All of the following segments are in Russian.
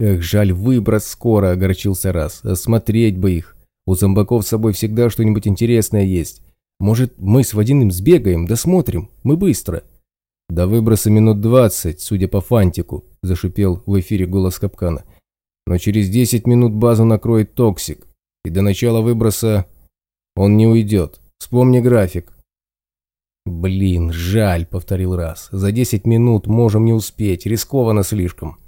Эх, жаль, выброс скоро, огорчился Раз. Осмотреть бы их. У зомбаков с собой всегда что-нибудь интересное есть. Может, мы с Водяным сбегаем, досмотрим? Мы быстро. До выброса минут двадцать, судя по фантику, зашипел в эфире голос Капкана. Но через десять минут базу накроет токсик. И до начала выброса он не уйдет. Вспомни график. «Блин, жаль», — повторил Раз. «За десять минут можем не успеть, рискованно слишком».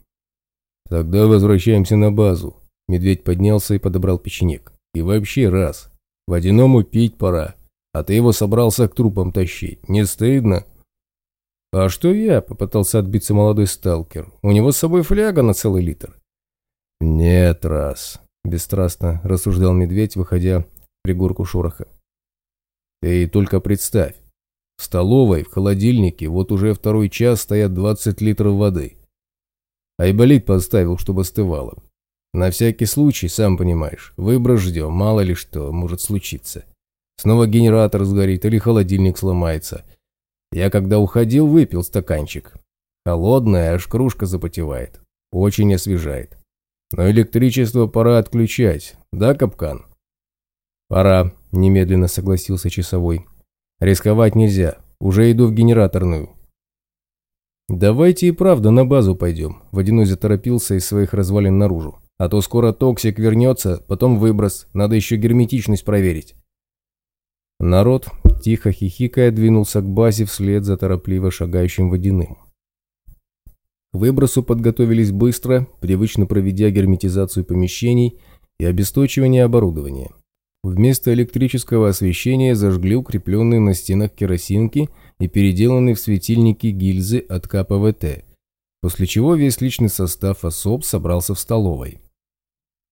«Тогда возвращаемся на базу». Медведь поднялся и подобрал печенек. «И вообще раз. Водяному пить пора. А ты его собрался к трупам тащить. Не стыдно?» «А что я?» — попытался отбиться молодой сталкер. «У него с собой фляга на целый литр». «Нет, раз», — бесстрастно рассуждал медведь, выходя в пригорку шороха. «Ты только представь, в столовой, в холодильнике вот уже второй час стоят 20 литров воды. Айболит поставил, чтобы остывало. На всякий случай, сам понимаешь, выброс ждем, мало ли что может случиться. Снова генератор сгорит или холодильник сломается. Я когда уходил, выпил стаканчик. Холодная, аж кружка запотевает. Очень освежает. Но электричество пора отключать, да, капкан? Пора, немедленно согласился часовой. Рисковать нельзя. Уже иду в генераторную. Давайте и правда на базу пойдем. Водяной заторопился из своих развалин наружу. А то скоро токсик вернется, потом выброс. Надо еще герметичность проверить. Народ, тихо хихикая, двинулся к базе вслед за торопливо шагающим Водяным. К выбросу подготовились быстро, привычно проведя герметизацию помещений и обесточивание оборудования. Вместо электрического освещения зажгли укрепленные на стенах керосинки и переделанные в светильники гильзы от КПВТ, после чего весь личный состав особ собрался в столовой.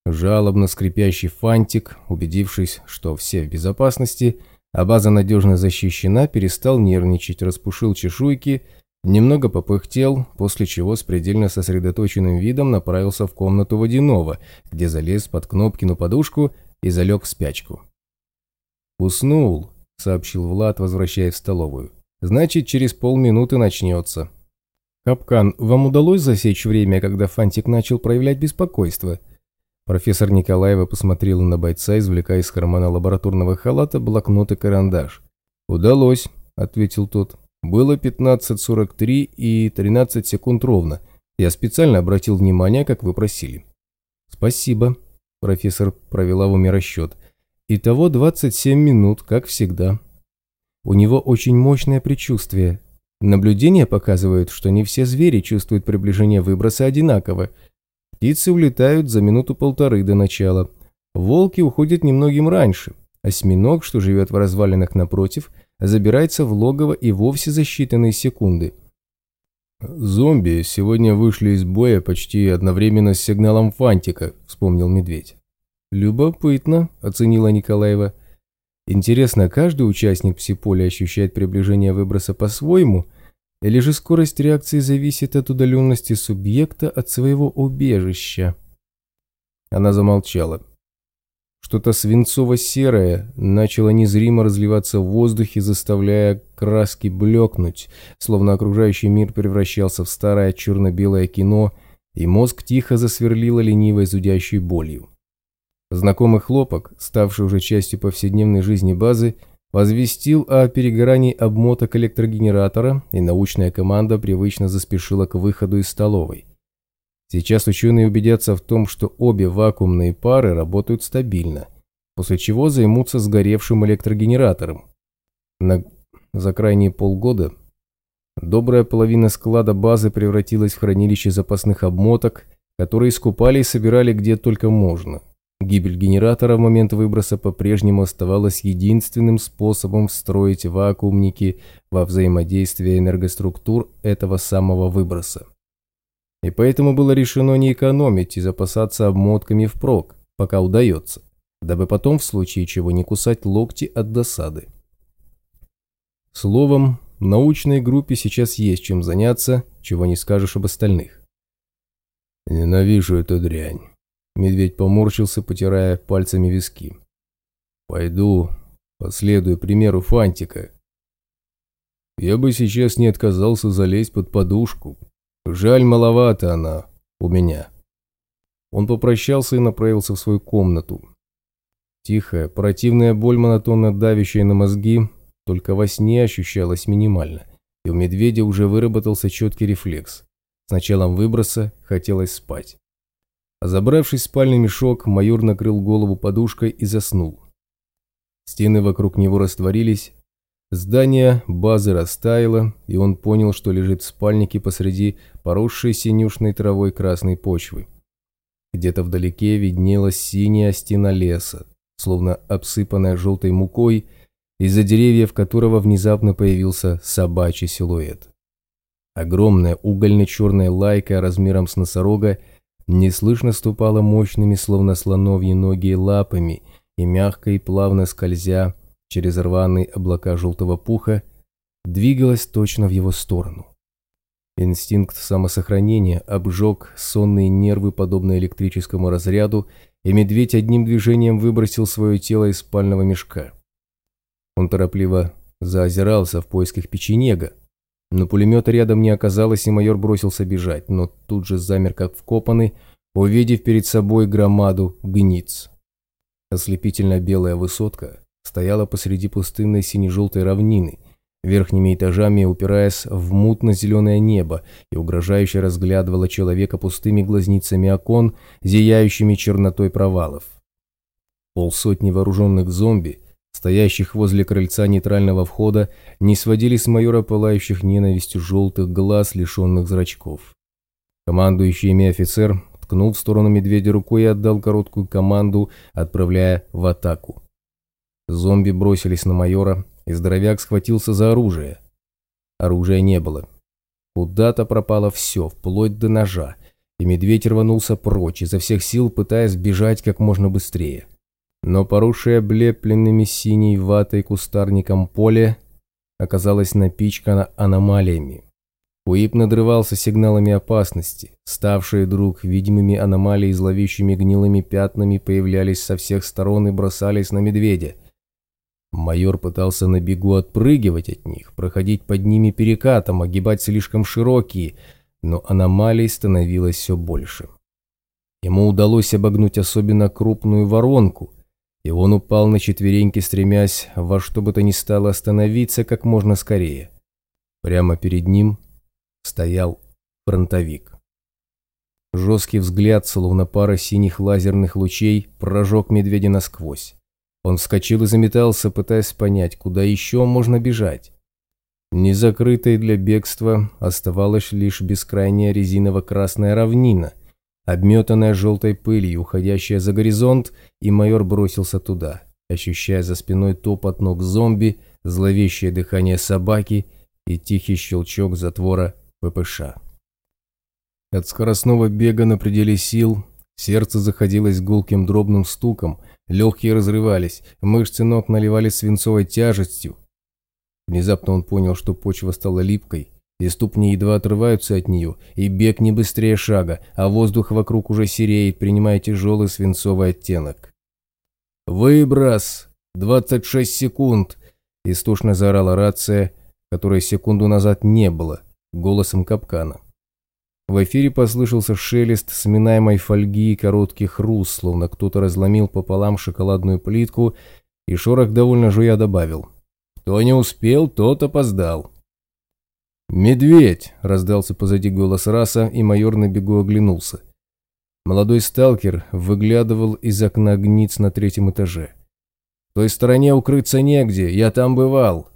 Жалобно скрипящий фантик, убедившись, что все в безопасности, а база надежно защищена, перестал нервничать, распушил чешуйки, немного попыхтел, после чего с предельно сосредоточенным видом направился в комнату водяного, где залез под Кнопкину подушку и залег в спячку. «Уснул», — сообщил Влад, возвращаясь в столовую. «Значит, через полминуты начнется». «Капкан, вам удалось засечь время, когда Фантик начал проявлять беспокойство?» Профессор Николаева посмотрела на бойца, извлекая из кармана лабораторного халата блокнот и карандаш. «Удалось», — ответил тот. «Было 15.43 и 13 секунд ровно. Я специально обратил внимание, как вы просили». «Спасибо», Профессор провела в уме расчет. Итого 27 минут, как всегда. У него очень мощное предчувствие. Наблюдения показывают, что не все звери чувствуют приближение выброса одинаково. Птицы улетают за минуту-полторы до начала. Волки уходят немногим раньше. Осьминог, что живет в развалинах напротив, забирается в логово и вовсе за считанные секунды – «Зомби сегодня вышли из боя почти одновременно с сигналом Фантика», – вспомнил Медведь. «Любопытно», – оценила Николаева. «Интересно, каждый участник псиполя ощущает приближение выброса по-своему, или же скорость реакции зависит от удаленности субъекта от своего убежища?» Она замолчала. Что-то свинцово-серое начало незримо разливаться в воздухе, заставляя краски блекнуть, словно окружающий мир превращался в старое черно-белое кино, и мозг тихо засверлило ленивой зудящей болью. Знакомый хлопок, ставший уже частью повседневной жизни базы, возвестил о перегорании обмоток электрогенератора, и научная команда привычно заспешила к выходу из столовой. Сейчас ученые убедятся в том, что обе вакуумные пары работают стабильно, после чего займутся сгоревшим электрогенератором. На... За крайние полгода добрая половина склада базы превратилась в хранилище запасных обмоток, которые скупали и собирали где только можно. Гибель генератора в момент выброса по-прежнему оставалась единственным способом встроить вакуумники во взаимодействие энергоструктур этого самого выброса. И поэтому было решено не экономить и запасаться обмотками впрок, пока удается, дабы потом в случае чего не кусать локти от досады. Словом, научной группе сейчас есть чем заняться, чего не скажешь об остальных. «Ненавижу эту дрянь», — медведь поморщился, потирая пальцами виски. «Пойду, последую примеру Фантика. Я бы сейчас не отказался залезть под подушку, Жаль, маловато она у меня. Он попрощался и направился в свою комнату. Тихая, противная боль, монотонно давящая на мозги, только во сне ощущалась минимально, и у медведя уже выработался четкий рефлекс. С началом выброса хотелось спать. Забравшись в спальный мешок, майор накрыл голову подушкой и заснул. Стены вокруг него растворились, здание базы растаяло, и он понял, что лежит в спальнике посреди поросшей синюшной травой красной почвы. Где-то вдалеке виднелась синяя стена леса, словно обсыпанная желтой мукой, из-за деревьев которого внезапно появился собачий силуэт. Огромная угольно-черная лайка размером с носорога неслышно ступала мощными, словно слоновьи ноги лапами и мягко и плавно скользя через рваные облака желтого пуха, двигалась точно в его сторону. Инстинкт самосохранения обжег сонные нервы, подобно электрическому разряду, и медведь одним движением выбросил свое тело из спального мешка. Он торопливо заозирался в поисках печенега, но пулемета рядом не оказалось, и майор бросился бежать, но тут же замер как вкопанный, увидев перед собой громаду гниц. Ослепительно белая высотка стояла посреди пустынной сине-желтой равнины, верхними этажами упираясь в мутно-зеленое небо и угрожающе разглядывала человека пустыми глазницами окон, зияющими чернотой провалов. Полсотни вооруженных зомби, стоящих возле крыльца нейтрального входа, не сводили с майора пылающих ненавистью желтых глаз, лишенных зрачков. Командующий ими офицер ткнул в сторону медведя рукой и отдал короткую команду, отправляя в атаку. Зомби бросились на майора, и здоровяк схватился за оружие. Оружия не было. Куда-то пропало все, вплоть до ножа, и медведь рванулся прочь, изо всех сил пытаясь бежать как можно быстрее. Но поросшее облепленными синей ватой кустарником поле оказалось напичкано аномалиями. Уип надрывался сигналами опасности. Ставшие вдруг видимыми аномалии зловещими гнилыми пятнами появлялись со всех сторон и бросались на медведя – Майор пытался на бегу отпрыгивать от них, проходить под ними перекатом, огибать слишком широкие, но аномалий становилось все больше. Ему удалось обогнуть особенно крупную воронку, и он упал на четвереньки, стремясь во что бы то ни стало остановиться как можно скорее. Прямо перед ним стоял фронтовик. Жесткий взгляд, словно пара синих лазерных лучей, прожег медведя насквозь. Он вскочил и заметался, пытаясь понять, куда еще можно бежать. Незакрытой для бегства оставалась лишь бескрайняя резиново-красная равнина, обметанная желтой пылью, уходящая за горизонт, и майор бросился туда, ощущая за спиной топот ног зомби, зловещее дыхание собаки и тихий щелчок затвора ППШ. От скоростного бега на пределе сил сердце заходилось гулким дробным стуком, Легкие разрывались, мышцы ног наливались свинцовой тяжестью. Внезапно он понял, что почва стала липкой, и ступни едва отрываются от нее, и бег не быстрее шага, а воздух вокруг уже сереет, принимая тяжелый свинцовый оттенок. «Выброс! 26 секунд!» – истошно заорала рация, которой секунду назад не было, голосом капкана. В эфире послышался шелест сминаемой фольги и короткий хруст, словно кто-то разломил пополам шоколадную плитку, и шорох довольно жуя добавил. «Кто не успел, тот опоздал». «Медведь!» – раздался позади голос раса, и майор на бегу оглянулся. Молодой сталкер выглядывал из окна гниц на третьем этаже. «В той стороне укрыться негде, я там бывал».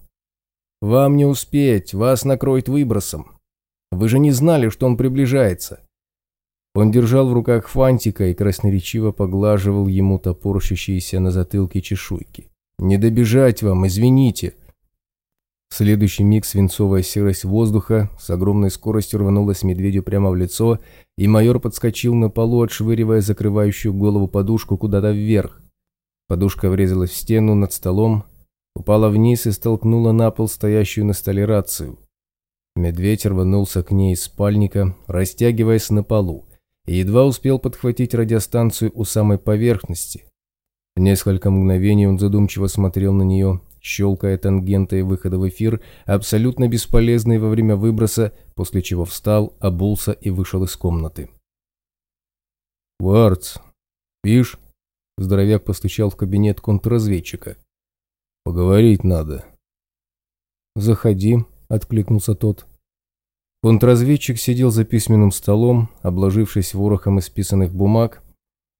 «Вам не успеть, вас накроет выбросом». Вы же не знали, что он приближается. Он держал в руках фантика и красноречиво поглаживал ему топорщащиеся на затылке чешуйки. «Не добежать вам, извините!» В следующий миг свинцовая серость воздуха с огромной скоростью рванулась медведю прямо в лицо, и майор подскочил на полу, отшвыривая закрывающую голову подушку куда-то вверх. Подушка врезалась в стену над столом, упала вниз и столкнула на пол стоящую на столе рацию. Медведь рванулся к ней из спальника, растягиваясь на полу, и едва успел подхватить радиостанцию у самой поверхности. Несколько мгновений он задумчиво смотрел на нее, щелкая тангентой выхода в эфир, абсолютно бесполезный во время выброса, после чего встал, обулся и вышел из комнаты. «Кварц, спишь?» Здоровяк постучал в кабинет контрразведчика. «Поговорить надо». «Заходи», — откликнулся тот. Контрразведчик сидел за письменным столом, обложившись ворохом исписанных бумаг,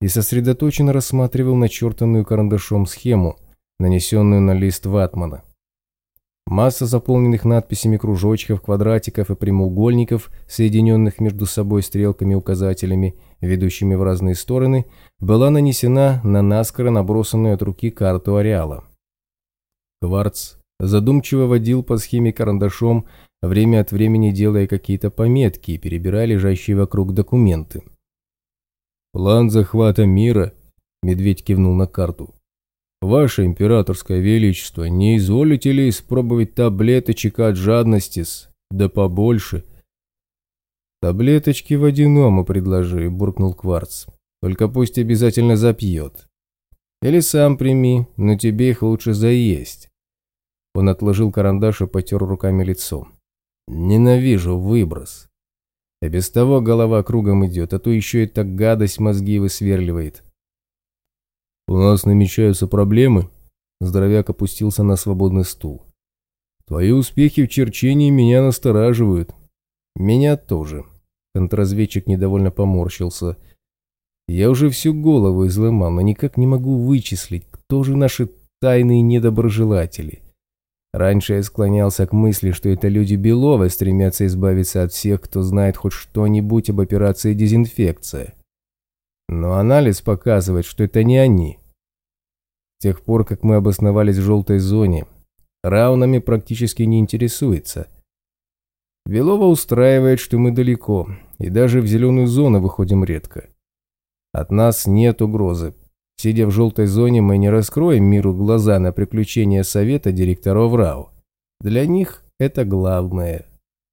и сосредоточенно рассматривал начертанную карандашом схему, нанесенную на лист ватмана. Масса заполненных надписями кружочков, квадратиков и прямоугольников, соединенных между собой стрелками-указателями, ведущими в разные стороны, была нанесена на наскоро набросанную от руки карту ареала. Кварц задумчиво водил по схеме карандашом, время от времени делая какие-то пометки и перебирая лежащие вокруг документы. «План захвата мира», — медведь кивнул на карту, Ваше императорское величество, не изволите ли испробовать таблеточек от жадности-с? Да побольше. Таблеточки водяному предложи, буркнул Кварц. Только пусть обязательно запьет. Или сам прими, но тебе их лучше заесть. Он отложил карандаш и потер руками лицо. Ненавижу выброс. А без того голова кругом идет, а то еще и так гадость мозги высверливает. «У нас намечаются проблемы?» Здоровяк опустился на свободный стул. «Твои успехи в черчении меня настораживают». «Меня тоже». Контрразведчик недовольно поморщился. «Я уже всю голову изломал, но никак не могу вычислить, кто же наши тайные недоброжелатели. Раньше я склонялся к мысли, что это люди Белова стремятся избавиться от всех, кто знает хоть что-нибудь об операции «Дезинфекция». Но анализ показывает, что это не они. С тех пор, как мы обосновались в желтой зоне, раунами практически не интересуется. Белова устраивает, что мы далеко, и даже в зеленую зону выходим редко. От нас нет угрозы. Сидя в желтой зоне, мы не раскроем миру глаза на приключения совета директоров РАУ. Для них это главное –